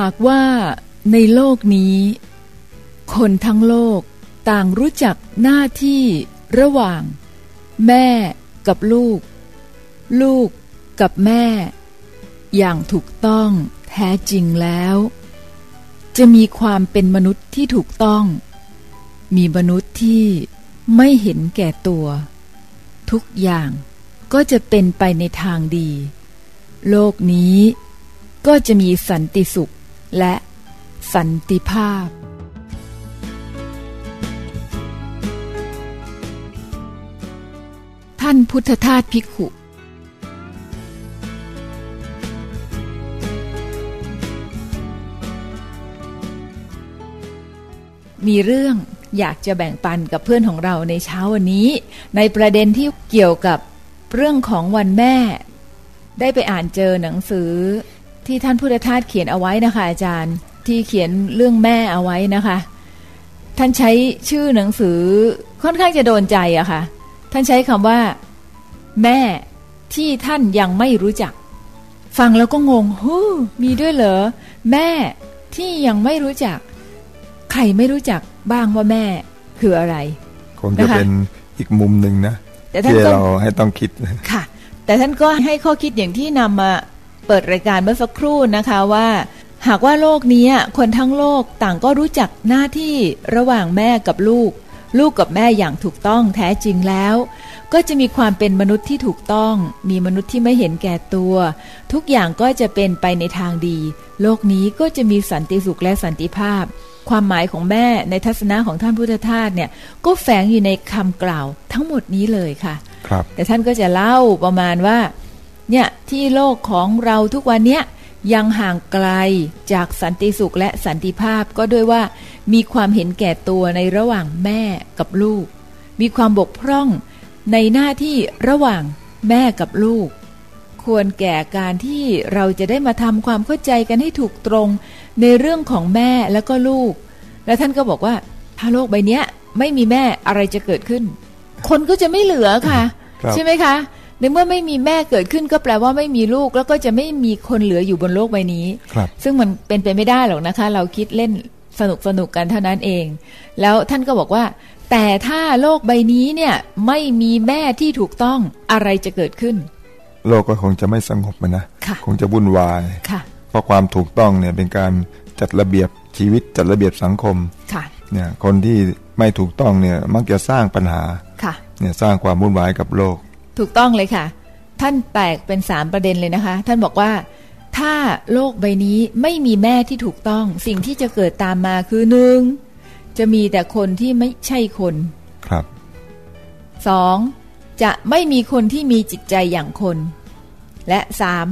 หากว่าในโลกนี้ คนทั้งโลกต่างรู้จักหน้าที่ระหว่าง แม่กับลูก ลูกกับแม่ อย่างถูกต้องแท้จริงแล้ว จะมีความเป็นมนุษย์ที่ถูกต้อง มีมนุษย์ที่ไม่เห็นแก่ตัว ทุกอย่างก็จะเป็นไปในทางดี โลกนี้ก็จะมีสันติสุข และสันติภาพ ท่านพุทธทาสภิกขุมีเรื่องอยากจะแบ่งปันกับเพื่อนของเราในเช้าวันนี้ ในประเด็นที่เกี่ยวกับเรื่องของวันแม่ ได้ไปอ่านเจอหนังสือ ที่ท่านพุทธทาสเขียนเอาไว้นะคะอาจารย์ที่เขียนเรื่องแม่เอาไว้นะคะ ท่านใช้ชื่อหนังสือค่อนข้างจะโดนใจอะค่ะ ท่านใช้คำว่า แม่ที่ท่านยังไม่รู้จัก ฟังแล้วก็งงฮู้มีด้วยเหรอแม่ที่ยังไม่รู้จัก ใครไม่รู้จักบ้างว่าแม่คืออะไร คงจะนะคะเป็นอีกมุมหนึ่งนะแต่ท่านที่ก็เราให้ต้องคิดค่ะ แต่ท่านก็ให้ข้อคิดอย่างที่นำมา เปิดรายการเมื่อสักครู่นะคะว่า หากว่าโลกนี้คนทั้งโลกต่างก็รู้จักหน้าที่ระหว่างแม่กับลูก ลูกกับแม่อย่างถูกต้องแท้จริงแล้ว ก็จะมีความเป็นมนุษย์ที่ถูกต้อง มีมนุษย์ที่ไม่เห็นแก่ตัว ทุกอย่างก็จะเป็นไปในทางดี โลกนี้ก็จะมีสันติสุขและสันติภาพ ความหมายของแม่ในทัศนะของท่านพุทธทาสเนี่ยก็แฝงอยู่ในคำกล่าวทั้งหมดนี้เลยค่ะครับแต่ท่านก็จะเล่าประมาณว่า เนี่ยที่โลกของเราทุกวันเนี้ยยังห่างไกลจากสันติสุขและสันติภาพก็ด้วยว่ามีความเห็นแก่ตัวในระหว่างแม่กับลูก มีความบกพร่องในหน้าที่ระหว่างแม่กับลูก ควรแก่การที่เราจะได้มาทำความเข้าใจกันให้ถูกตรงในเรื่องของแม่แล้วก็ลูก แล้วท่านก็บอกว่า ถ้าโลกใบเนี้ยไม่มีแม่อะไรจะเกิดขึ้น คนก็จะไม่เหลือค่ะครับใช่ไหมคะ ในเมื่อไม่มีแม่เกิดขึ้นก็แปลว่าไม่มีลูก แล้วก็จะไม่มีคนเหลืออยู่บนโลกใบนี้ครับซึ่งมันเป็นไปไม่ได้หรอกนะคะ เราคิดเล่นสนุกสนุกกันเท่านั้นเอง แล้วท่านก็บอกว่า แต่ถ้าโลกใบนี้เนี่ยไม่มีแม่ที่ถูกต้องอะไรจะเกิดขึ้น โลกก็คงจะไม่สงบมันนะค่ะคงจะวุ่นวายค่ะเพราะความถูกต้องเนี่ยเป็นการจัดระเบียบชีวิตจัดระเบียบสังคมค่ะเนี่ยคนที่ไม่ถูกต้องเนี่ยมักจะสร้างปัญหาค่ะเนี่ยสร้างความวุ่นวายกับโลก ถูกต้องเลยค่ะ ท่านแตกเป็นสามประเด็นเลยนะคะ ท่านบอกว่าถ้าโลกใบนี้ไม่มีแม่ที่ถูกต้อง สิ่งที่จะเกิดตามมาคือหนึ่งจะมีแต่คนที่ไม่ใช่คน ครับสองจะไม่มีคนที่มีจิตใจอย่างคน และสาม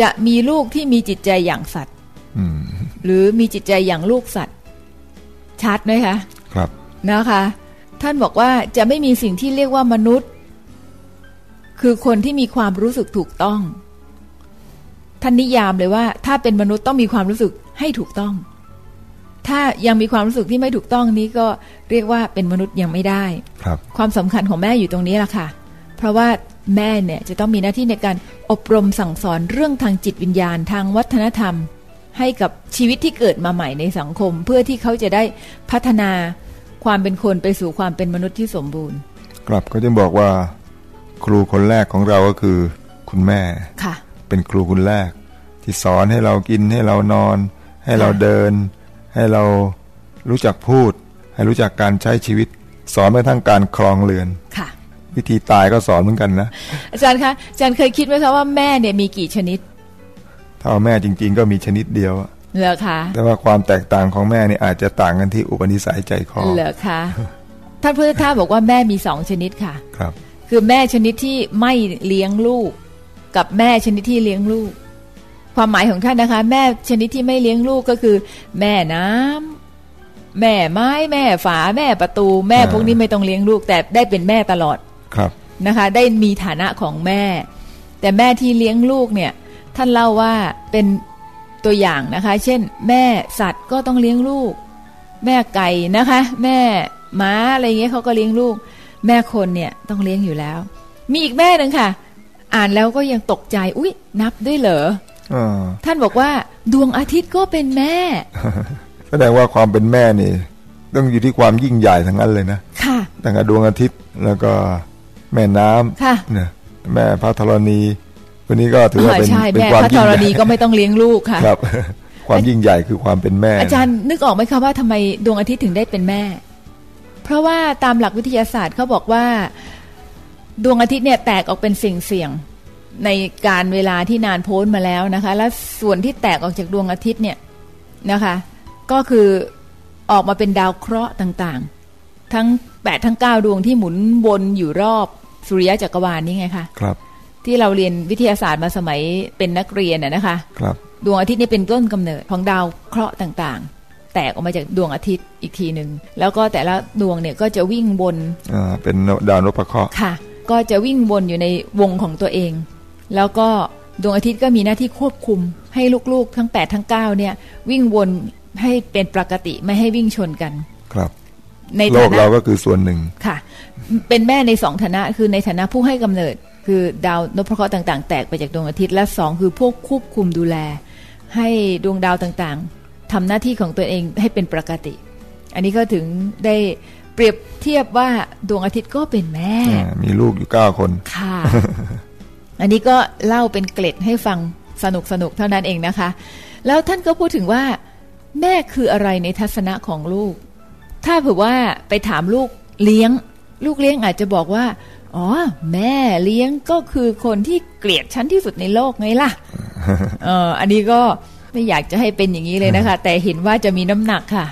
จะมีลูกที่มีจิตใจอย่างสัตว์อืมหรือมีจิตใจอย่างลูกสัตว์ ชัดไหมคะ ครับนะคะ ท่านบอกว่าจะไม่มีสิ่งที่เรียกว่ามนุษย์ คือคนที่มีความรู้สึกถูกต้อง ท่านนิยามเลยว่า ถ้าเป็นมนุษย์ต้องมีความรู้สึกให้ถูกต้อง ถ้ายังมีความรู้สึกที่ไม่ถูกต้องนี้ก็เรียกว่าเป็นมนุษย์ยังไม่ได้ครับ ความสำคัญของแม่อยู่ตรงนี้แหละค่ะ เพราะว่าแม่เนี่ยจะต้องมีหน้าที่ในการอบรมสั่งสอนเรื่องทางจิตวิญญาณทางวัฒนธรรม ให้กับชีวิตที่เกิดมาใหม่ในสังคม เพื่อที่เขาจะได้พัฒนาความเป็นคนไปสู่ความเป็นมนุษย์ที่สมบูรณ์ ครับก็จะบอกว่า ครูคนแรกของเราก็คือคุณแม่ค่ะ เป็นครูคนแรก ที่สอนให้เรากินให้เรานอน ให้เราเดิน ให้เรารู้จักพูด ให้รู้จักการใช้ชีวิต สอนแม้กระทั่งการครองเรือนค่ะ วิธีตายก็สอนเหมือนกันนะอาจารย์คะอาจารย์เคยคิดไหมคะว่าแม่เนี่ยมีกี่ชนิด ถ้าเอาแม่จริง ๆ ก็มีชนิดเดียวเหรอคะแต่ว่าความแตกต่างของแม่นี่อาจจะต่างกันที่อุปนิสัยใจคอเหรอคะท่านพุทธทาสบอกว่าแม่มีสองชนิดค่ะ ครับ คือแม่ชนิดที่ไม่เลี้ยงลูก กับแม่ชนิดที่เลี้ยงลูก ความหมายของท่านนะคะ แม่ชนิดที่ไม่เลี้ยงลูกก็คือ แม่น้ำแม่ไม้แม่ฝาแม่ประตู แม่อ่าพวกนี้ไม่ต้องเลี้ยงลูก แต่ได้เป็นแม่ตลอดครับนะคะ ได้มีฐานะของแม่ แต่แม่ที่เลี้ยงลูกเนี่ย ท่านเล่าว่าเป็นตัวอย่างนะคะ เช่น แม่สัตว์ก็ต้องเลี้ยงลูก แม่ไก่นะคะ แม่ม้าอะไรเงี้ยเขาก็เลี้ยงลูก แม่คนเนี่ยต้องเลี้ยงอยู่แล้ว มีอีกแม่หนึ่งค่ะ อ่านแล้วก็ยังตกใจ อุ๊ย นับด้วยเหรออ่าท่านบอกว่า ดวงอาทิตย์ก็เป็นแม่ แสดงว่าความเป็นแม่นี่ ต้องอยู่ที่ความยิ่งใหญ่ทั้งนั้นเลยนะ ค่ะตั้งแต่ดวงอาทิตย์แล้วก็แม่น้ำค่ะเนี่ยแม่พระธรณีคนนี้ก็ถือว่าเป็นใช่เป็นแม่ความพระธยิ่งรใหญ่ณีก็ไม่ต้องเลี้ยงลูกค่ะครับความยิ่งใหญ่คือความเป็นแม่ อาจารย์นึกออกไหมคะว่าทำไมดวงอาทิตย์ถึงได้เป็นแม่เพ ราะว่าตามหลักวิทยาศาสตร์เขาบอกว่าดวงอาทิตย์เนี่ยแตกออกเป็นสิ่งเสี่ยงๆในการเวลาที่นานโพ้นมาแล้วนะคะ และส่วนที่แตกออกจากดวงอาทิตย์เนี่ยนะคะ ก็คือออกมาเป็นดาวเคราะห์ต่างๆ ทั้งแปดทั้งเก้าดวงที่หมุนวนอยู่รอบสุริยะจักรวาลนี่ไงคะครับ ที่เราเรียนวิทยาศาสตร์มาสมัยเป็นนักเรียนน่ะนะคะ ครับ ดวงอาทิตย์นี่เป็นต้นกำเนิดของดาวเคราะห์ต่างๆ แตกออกมาจากดวงอาทิตย์อีกทีหนึ่งแล้วก็แต่ละดวงเนี่ยก็จะวิ่งวนอ่าเป็นดาวนพเคราะห์ค่ะ ก็จะวิ่งวนอยู่ในวงของตัวเอง แล้วก็ดวงอาทิตย์ก็มีหน้าที่ควบคุม ให้ลูกๆทั้ง 8 ทั้ง 9 เนี่ย วิ่งวนให้เป็นปกติไม่ให้วิ่งชนกันครับในโลฐากนะเราก็คือส่วนหนึ่งค่ะ เป็นแม่ในสองฐานะคือในฐานะผู้ให้กำเนิด คือดาวนพเคราะห์ต่าง ๆ แตกไปจากดวงอาทิตย์และสองคือพวกควบคุมดูแล ให้ดวงดาวต่างๆ ทำหน้าที่ของตัวเองให้เป็นปกติ อันนี้ก็ถึงได้เปรียบเทียบว่าดวงอาทิตย์ก็เป็นแม่อ่ามีลูกอยู่เก้าคน ค่ะ อันนี้ก็เล่าเป็นเกล็ดให้ฟังสนุกสนุกๆเท่านั้นเองนะคะ แล้วท่านก็พูดถึงว่า แม่คืออะไรในทัศนะของลูก ถ้าเผื่อว่าไปถามลูกเลี้ยง ลูกเลี้ยงอาจจะบอกว่า อ๋อ แม่เลี้ยงก็คือคนที่เกลียดฉันที่สุดในโลกไงล่ะ เอออันนี้ก็ ไม่อยากจะให้เป็นอย่างนี้เลยนะคะ แต่เห็นว่าจะมีน้ำหนักค่ะ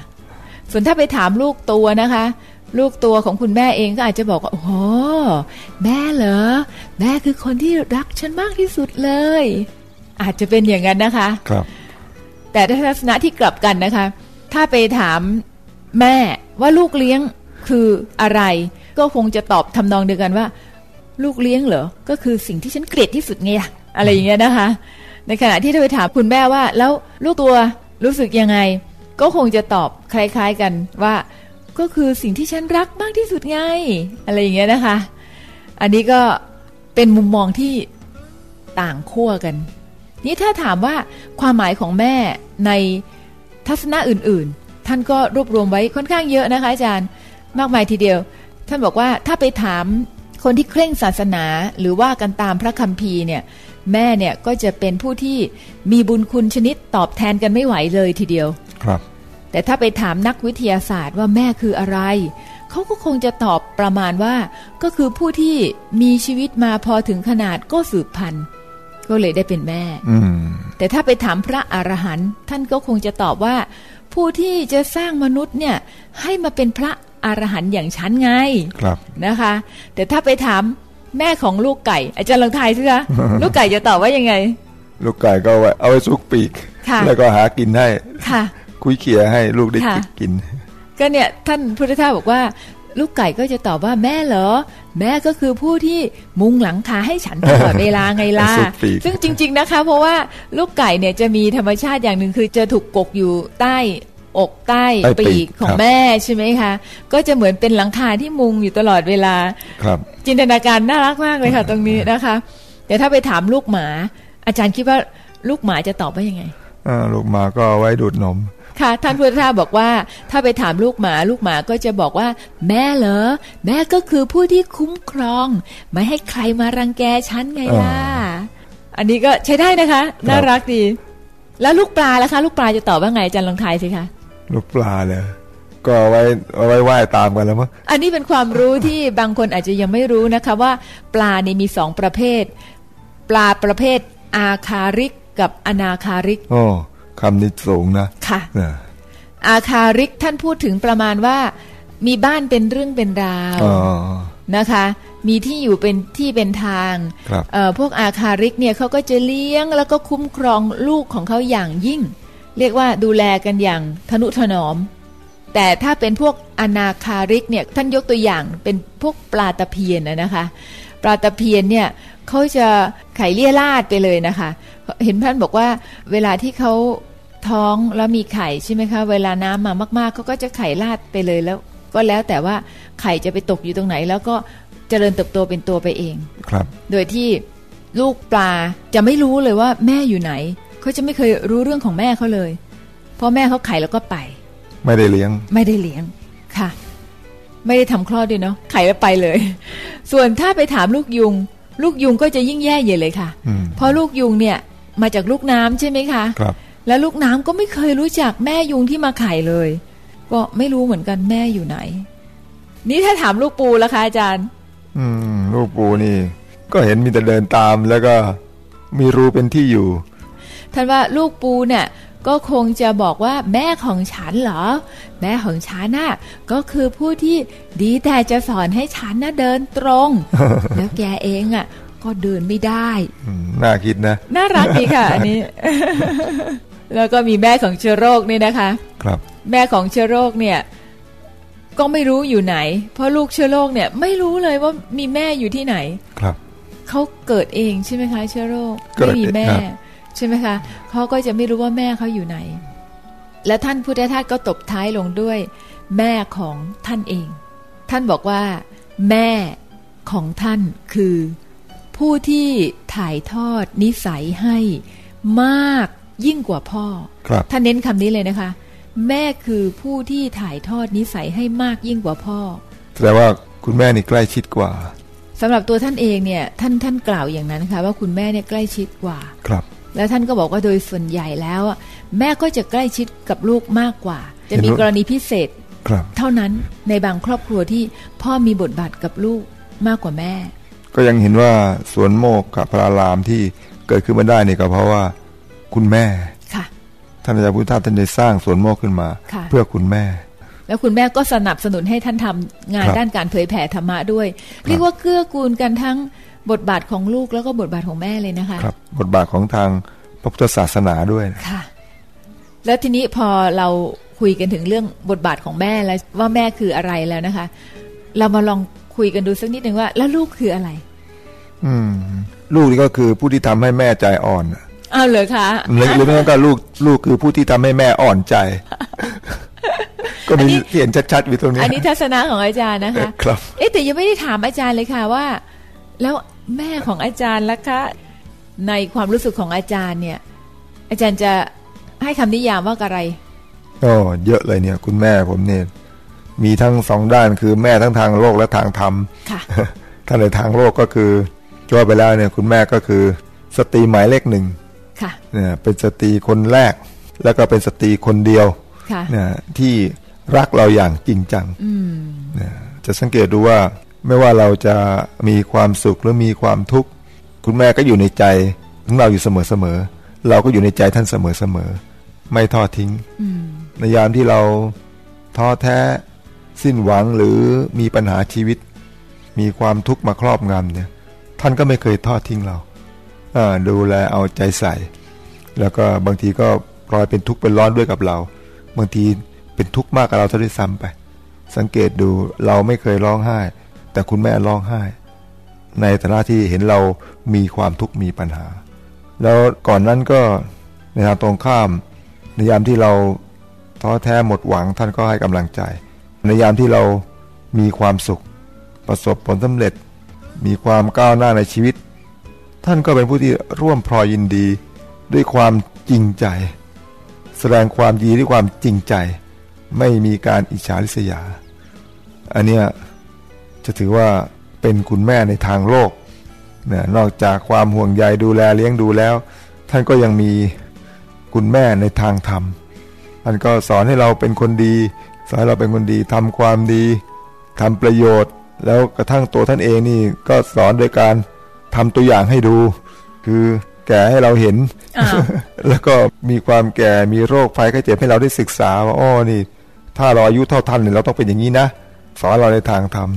ส่วนถ้าไปถามลูกตัวนะคะ ลูกตัวของคุณแม่เองก็อาจจะบอกว่าโอ้โหแม่เหรอแม่คือคนที่รักฉันมากที่สุดเลย อาจจะเป็นอย่างนั้นนะคะ ครับ แต่ถ้าทัศนะที่กลับกันนะคะ ถ้าไปถามแม่ว่าลูกเลี้ยงคืออะไร ก็คงจะตอบทำนองเดียวกันว่า ลูกเลี้ยงเหรอก็คือสิ่งที่ฉันเกลียดที่สุดไงอะอะไรอย่างเงี้ยนะคะ ในขณะที่ถ้าไปถามคุณแม่ว่า แล้วลูกตัวรู้สึกยังไง ก็คงจะตอบคล้ายๆกันว่า ก็คือสิ่งที่ฉันรักมากที่สุดไงอะไรอย่างเงี้ยนะคะ อันนี้ก็เป็นมุมมองที่ต่างขั้วกัน นี่ถ้าถามว่าความหมายของแม่ในทัศนะอื่นๆ ท่านก็รวบรวมไว้ค่อนข้างเยอะนะคะอาจารย์มากมายทีเดียว ท่านบอกว่าถ้าไปถามคนที่เคร่งศาสนาหรือว่ากันตามพระคัมภีร์เนี่ย แม่เนี่ยก็จะเป็นผู้ที่มีบุญคุณชนิดตอบแทนกันไม่ไหวเลยทีเดียว ครับ แต่ถ้าไปถามนักวิทยาศาสตร์ว่าแม่คืออะไร เขาก็คงจะตอบประมาณว่า ก็คือผู้ที่มีชีวิตมาพอถึงขนาดก็สืบพันธุ์ก็เลยได้เป็นแม่อืมแต่ถ้าไปถามพระอรหันต์ท่านก็คงจะตอบว่า ผู้ที่จะสร้างมนุษย์เนี่ยให้มาเป็นพระอรหันต์อย่างฉันไง ครับนะคะ แต่ถ้าไปถาม แม่ของลูกไก่ อาจารย์ลองทายสิคะลูกไก่จะตอบว่ายังไง ลูกไก่ก็เอาไว้เอาไว้ซุกปีกค่ะแล้วก็หากินให้ค่ะ คุยเขี่ยให้ลูกได้ค่ะกิน ก็เนี่ยท่านพุทธทาสบอกว่า ลูกไก่ก็จะตอบว่าแม่เหรอ แม่ก็คือผู้ที่มุงหลังคาให้ฉันตลอดเวลาไงล่ะสุดปีกซึ่งจริง ๆนะคะ เพราะว่าลูกไก่เนี่ยจะมีธรรมชาติอย่างหนึ่งคือจะถูกกกอยู่ใต้ อกใต้ใต้ปีปีกกของครับแม่ใช่ไหมคะ ก็จะเหมือนเป็นหลังคาที่มุงอยู่ตลอดเวลาครับจินตนาการน่ารักมากเลยค่ะ ตรงนี้นะคะแต่ถ้าไปถามลูกหมา อาจารย์คิดว่าลูกหมาจะตอบว่ายังไงอ่าลูกหมาก็เอาไว้ดูดนม ค่ะ ท่านพุทธทาสบอกว่า ถ้าไปถามลูกหมา ลูกหมาก็จะบอกว่า แม่เหรอ แม่ก็คือผู้ที่คุ้มครอง ไม่ให้ใครมารังแกฉันไงล่ะ อันนี้ก็ใช้ได้นะคะ น่ารักดี แล้วลูกปลาล่ะคะ ลูกปลาจะตอบว่าไงอาจารย์ลองทายสิคะ ลูกปลาเลยก็เอาไว้เอาไว้ว่ายตามกันแล้วมั้งอันนี้เป็นความรู้ที่บางคนอาจจะยังไม่รู้นะคะว่าปลานี่มีสองประเภท ปลาประเภทอาคาริกกับอนาคาริกโอ้คำนี้สูงนะค่ะเนี่ยอาคาริกท่านพูดถึงประมาณว่า มีบ้านเป็นเรื่องเป็นราวอ๋อนะคะ มีที่อยู่เป็นที่เป็นทางครับเอ่อพวกอาคาริกเนี่ยเขาก็จะเลี้ยงแล้วก็คุ้มครองลูกของเขาอย่างยิ่ง เรียกว่าดูแลกันอย่างทนุถนอม แต่ถ้าเป็นพวกอนาคาริกเนี่ยท่านยกตัวอย่างเป็นพวกปลาตะเพียนนะนะคะปลาตะเพียนเนี่ยเขาจะไข่เลี่ยราดไปเลยนะคะ เห็นท่านบอกว่าเวลาที่เขาท้องแล้วมีไข่ใช่ไหมคะเวลาน้ำมามากๆเขาก็จะไข่ราดไปเลยแล้ว ก็แล้วแต่ว่าไข่จะไปตกอยู่ตรงไหน แล้วก็เจริญเติบโตเป็นตัวไปเองครับ โดยที่ลูกปลาจะไม่รู้เลยว่าแม่อยู่ไหน เขาจะไม่เคยรู้เรื่องของแม่เขาเลยเพราะแม่เขาไข่แล้วก็ไป ไม่ได้เลี้ยง ไม่ได้เลี้ยงค่ะ ไม่ได้ทำคลอดด้วยเนาะไข่แล้วไปเลย ส่วนถ้าไปถามลูกยุง ลูกยุงก็จะยิ่งแย่ใหญ่เลยค่ะอืมเพราะลูกยุงเนี่ยมาจากลูกน้ำใช่ไหมคะครับ แล้วลูกน้ำก็ไม่เคยรู้จักแม่ยุงที่มาไข่เลย ก็ไม่รู้เหมือนกันแม่อยู่ไหน นี่ถ้าถามลูกปูละคะอาจารย์ อืม ลูกปูนี่ ก็เห็นมีแต่เดินตามแล้วก็มีรูเป็นที่อยู่ ท่านว่าลูกปูเนี่ยก็คงจะบอกว่าแม่ของฉันเหรอ แม่ของฉันน่ะก็คือผู้ที่ดีแต่จะสอนให้ฉันน่ะเดินตรง แล้วแกเองอะก็เดินไม่ได้อืมน่าคิดนะ น่ารักดีค่ะอันนี้ แล้วก็มีแม่ของเชื้อโรคเนี่ยนะคะ ครับ แม่ของเชื้อโรคเนี่ย ก็ไม่รู้อยู่ไหน เพราะลูกเชื้อโรคเนี่ย ไม่รู้เลยว่ามีแม่อยู่ที่ไหน ครับเขาเกิดเองใช่ไหมคะ เชื้อโรคเกิดไม่มีแม่ครับ ใช่ไหมคะเขาก็จะไม่รู้ว่าแม่เขาอยู่ไหน และท่านพุทธทาสก็ตบท้ายลงด้วย แม่ของท่านเอง ท่านบอกว่า แม่ของท่านคือ ผู้ที่ถ่ายทอดนิสัยให้มากยิ่งกว่าพ่อครับท่านเน้นคำนี้เลยนะคะ แม่คือผู้ที่ถ่ายทอดนิสัยให้มากยิ่งกว่าพ่อแสดงว่าคุณแม่นี่ใกล้ชิดกว่าสำหรับตัวท่านเองเนี่ยท่านท่านกล่าวอย่างนั้นนะคะว่าคุณแม่เนี่ยใกล้ชิดกว่า ครับ แล้วท่านก็บอกว่าโดยส่วนใหญ่แล้วอะแม่ก็จะใกล้ชิดกับลูกมากกว่า จะมีเห็นว่ากรณีพิเศษครับเท่านั้นในบางครอบครัวที่พ่อมีบทบาทกับลูกมากกว่าแม่ ก็ยังเห็นว่าสวนโมกขพระรามที่เกิดขึ้นมาได้เนี่ยก็เพราะว่าคุณแม่ค่ะท่านอาจารย์พุทธทาสท่านได้สร้างสวนโมกขึ้นมาค่ะเพื่อคุณแม่ แล้วคุณแม่ก็สนับสนุนให้ท่านทำงานครับด้านการเผยแผ่ธรรมะด้วย เรียกว่าเกื้อกูลกันทั้ง บทบาทของลูกแล้วก็บทบาทของแม่เลยนะคะครับ บทบาทของทางพระพุทธศาสนาด้วยนะค่ะ แล้วทีนี้พอเราคุยกันถึงเรื่องบทบาทของแม่แล้วว่าแม่คืออะไรแล้วนะคะ เรามาลองคุยกันดูสักนิดหนึ่งว่า แล้วลูกคืออะไร อืม ลูกนี่ก็คือผู้ที่ทำให้แม่ใจอ่อนอ้าวเหรอคะหรือหรือไม่ก็ลูกลูกคือผู้ที่ทำให้แม่อ่อนใจ ก็มีที่เห็นชัดๆอยู่ตรงนี้ อันนี้ทัศนะของอาจารย์นะคะ ครับ เอ๊ะแต่ยังไม่ได้ถามอาจารย์เลยค่ะว่า แล้วแม่ของอาจารย์ล่ะคะ ในความรู้สึกของอาจารย์เนี่ย อาจารย์จะให้คำนิยามว่าอะไรอ๋อเยอะเลยเนี่ย คุณแม่ผมเนี่ยมีทั้งสองด้านคือแม่ทั้งทางโลกและทางธรรมค่ะถ้าในทางโลกก็คือจว่าไปแล้วเนี่ย คุณแม่ก็คือสตรีหมายเลขหนึ่งค่ะเนี่ยเป็นสตรีคนแรก แล้วก็เป็นสตรีคนเดียวค่ะเนี่ยที่รักเราอย่างจริงจังอืมเนี่ยจะสังเกตดูว่า ไม่ว่าเราจะมีความสุขหรือมีความทุกข์คุณแม่ก็อยู่ในใจของเราอยู่เสมอๆเราก็อยู่ในใจท่านเสมอๆไม่ทอดทิ้งอืมในยามที่เราท้อแท้สิ้นหวังหรือมีปัญหาชีวิต มีความทุกข์มาครอบงำเนี่ย ท่านก็ไม่เคยทอดทิ้งเราอ่าดูแลเอาใจใส่ แล้วก็บางทีก็พลอยเป็นทุกข์เป็นร้อนด้วยกับเรา บางทีเป็นทุกข์มากกับเราซะด้วยซ้ำไป สังเกตดูเราไม่เคยร้องไห้ แต่คุณแม่ร้องไห้ ในฐานะที่เห็นเรามีความทุกข์มีปัญหา แล้วก่อนนั้นก็ในทางตรงข้าม ในยามที่เราท้อแท้หมดหวังท่านก็ให้กำลังใจ ในยามที่เรามีความสุข ประสบผลสำเร็จ มีความก้าวหน้าในชีวิต ท่านก็เป็นผู้ที่ร่วมพลอยยินดีด้วยความจริงใจ แสดงความดีด้วยความจริงใจ ไม่มีการอิจฉาริษยา อันเนี้ย จะถือว่าเป็นคุณแม่ในทางโลกเนี่ยนอกจากความห่วงใยดูแลเลี้ยงดูแล้ว ท่านก็ยังมีคุณแม่ในทางธรรมท่านก็สอนให้เราเป็นคนดี สอนให้เราเป็นคนดีทำความดีทำประโยชน์ แล้วกระทั่งตัวท่านเองนี่ก็สอนโดยการทำตัวอย่างให้ดู คือแก่ให้เราเห็นอ้าวแล้วก็มีความแก่มีโรคภัยไข้เจ็บให้เราได้ศึกษาว่าอ้อนี่ ถ้าเราอายุเท่าท่านเนี่ยเราต้องเป็นอย่างนี้นะ สอนเราในทางธรรม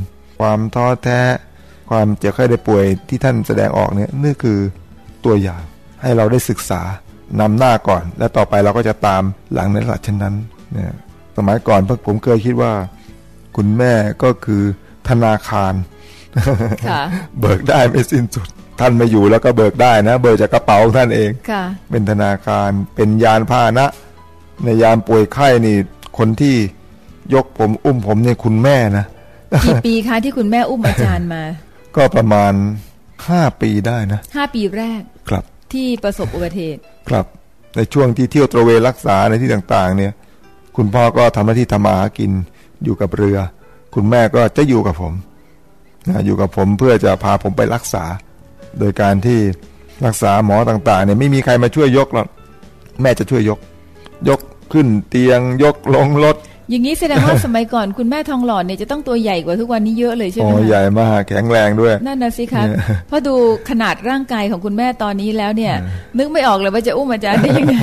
ความท้อแท้ ความเจ็บไข้ได้ป่วยที่ท่านแสดงออกเนี่ยนี่คือตัวอย่างให้เราได้ศึกษานำหน้าก่อน และต่อไปเราก็จะตามหลังในลักษณะเช่นนั้นเนี่ยสมัยก่อนพวกผมเคยคิดว่า คุณแม่ก็คือธนาคารค่ะเบิกได้ไม่สิ้นสุด ท่านไม่อยู่แล้วก็เบิกได้นะ เบิกจากกระเป๋าของท่านเองค่ะเป็นธนาคารเป็นยานพาหนะ ในยามป่วยไข้นี่ คนที่ยกผมอุ้มผมเนี่ยคุณแม่นะ กี่ปีคะที่คุณแม่อุ้มอาจารย์มา ก็ประมาณห้าปีได้นะห้าปีแรกครับที่ประสบอุบัติเหตุครับ ในช่วงที่เที่ยวตระเวนรักษาในที่ต่างๆ เนี่ย คุณพ่อก็ทำหน้าที่ทำมาหากินอยู่กับเรือ คุณแม่ก็จะอยู่กับผมนะอยู่กับผมเพื่อจะพาผมไปรักษา โดยการที่รักษาหมอต่างๆเนี่ยไม่มีใครมาช่วยยกหรอกแม่จะช่วยยก ยกขึ้นเตียงยกลงรถ อย่างนี้แสดงว่าสมัยก่อนคุณแม่ทองหล่อเนี่ยจะต้องตัวใหญ่กว่าทุกวันนี้เยอะเลยใช่ไหมโอ้คะใหญ่มากแข็งแรงด้วยนั่นนะสิคะเพราะดูขนาดร่างกายของคุณแม่ตอนนี้แล้วเนี่ย นึกไม่ออกเลยว่าจะอุ้มอาจารย์ได้ยังไง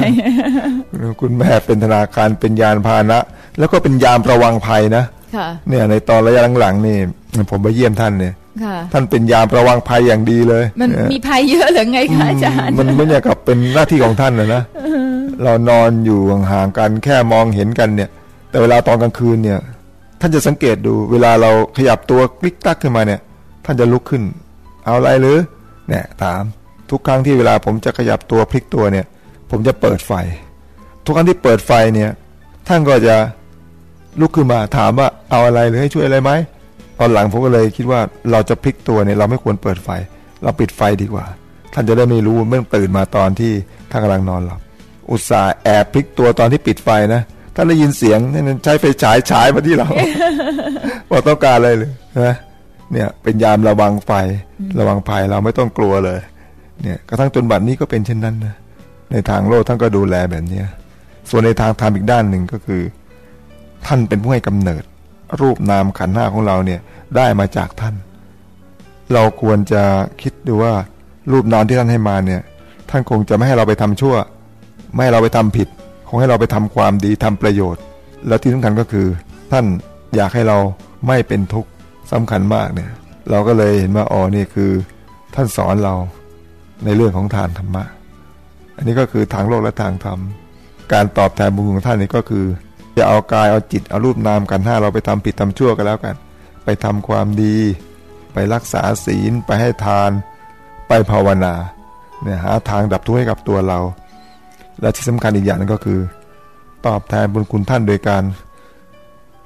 คุณแม่เป็นธนาคารเป็นยานพาหนะ แล้วก็เป็นยามระวังภัยนะค่ะเนี่ยในตอนระยะหลังๆนี่ผมไปเยี่ยมท่านเนี่ยค่ะท่านเป็นยามระวังภัยอย่างดีเลย มันเออมีภัยเยอะหรือไงคะอาจารย์ มันไม่เนี่ยกับเป็นหน้าที่ของท่านนะนะ เรานอนอยู่ห่างๆกันแค่มองเห็นกันเนี่ย แต่เวลาตอนกลางคืนเนี่ย ท่านจะสังเกตดู เวลาเราขยับตัวคลิกตักขึ้นมาเนี่ย ท่านจะลุกขึ้น เอาอะไรหรือเนี่ยถามทุกครั้งที่เวลาผมจะขยับตัวพลิกตัวเนี่ย ผมจะเปิดไฟ ทุกครั้งที่เปิดไฟเนี่ย ท่านก็จะลุกขึ้นมาถามว่าเอาอะไรหรือให้ช่วยอะไรไหมตอนหลังผมก็เลยคิดว่าเราจะพลิกตัวเนี่ยเราไม่ควรเปิดไฟ เราปิดไฟดีกว่า ท่านจะได้ไม่รู้เมื่อตื่นมาตอนที่ท่านกำลังนอนหลับอุตส่าห์แอบพลิกตัวตอนที่ปิดไฟนะ ท่านได้ยินเสียงนั่นใช้ไฟฉายฉายมาที่เราว่าต้องการอะไรเลยนะเนี่ยเป็นยามระวังไฟระวังภัยเราไม่ต้องกลัวเลย เนี่ยกระทั่งจนบัดนี้ก็เป็นเช่นนั้นนะในทางโลกท่านก็ดูแลแบบเนี้ยส่วนในทางธรรมอีกด้านหนึ่งก็คือ ท่านเป็นผู้ให้กำเนิด รูปนามขันธ์หน้าของเราเนี่ยได้มาจากท่าน เราควรจะคิดดูว่ารูปนามที่ท่านให้มาเนี่ย ท่านคงจะไม่ให้เราไปทำชั่ว ไม่ให้เราไปทำผิด คงให้เราไปทำความดีทำประโยชน์ แล้วที่สำคัญก็คือ ท่านอยากให้เราไม่เป็นทุกข์สำคัญมากเนี่ย เราก็เลยเห็นว่าอ๋อนี่คือ ท่านสอนเราในเรื่องของทานธรรมะ อันนี้ก็คือทางโลกและทางธรรม การตอบแทนบุญของท่านนี่ก็คือจะเอากายเอาจิตเอารูปนามกันห้าเราไปทำผิดทำชั่วกันแล้วกัน ไปทำความดี ไปรักษาศีลไปให้ทาน ไปภาวนาเนี่ยหาทางดับทุกข์ให้กับตัวเรา และที่สำคัญอีกอย่างหนึงก็คือ ตอบแทนบุญคุณท่านโดยการ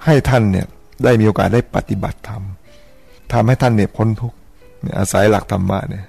ให้ท่านเนี่ยได้มีโอกาสได้ปฏิบัติธรรมทำให้ท่านเนี่ยพ้นทุกข์อาศัยหลักธรรมะเนี่ย